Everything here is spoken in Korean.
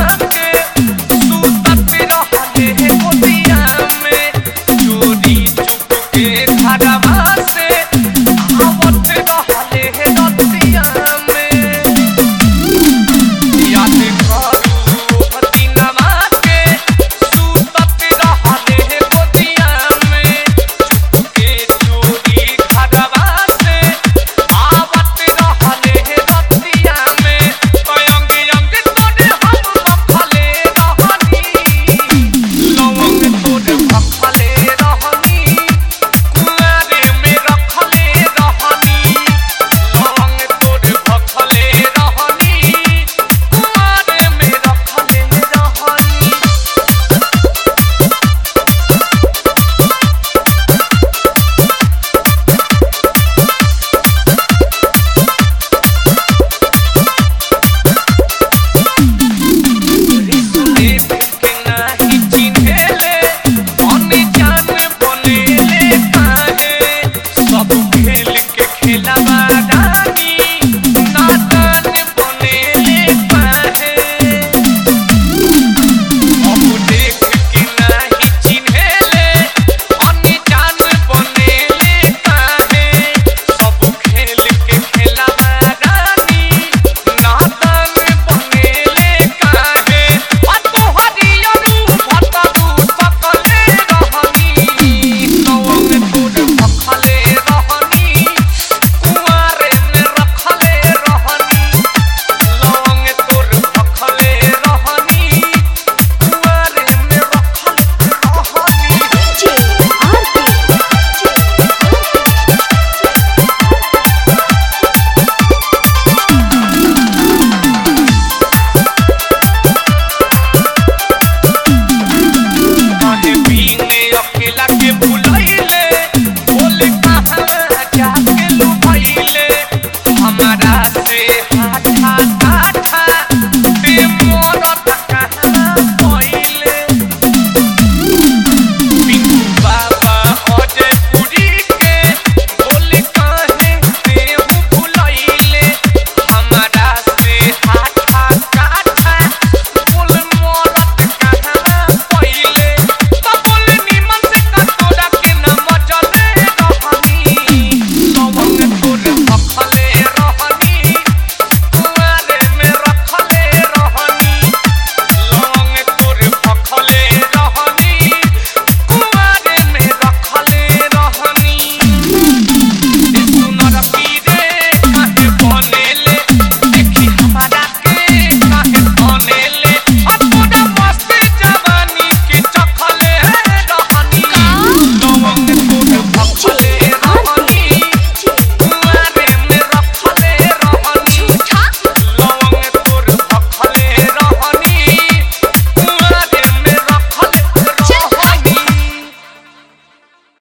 나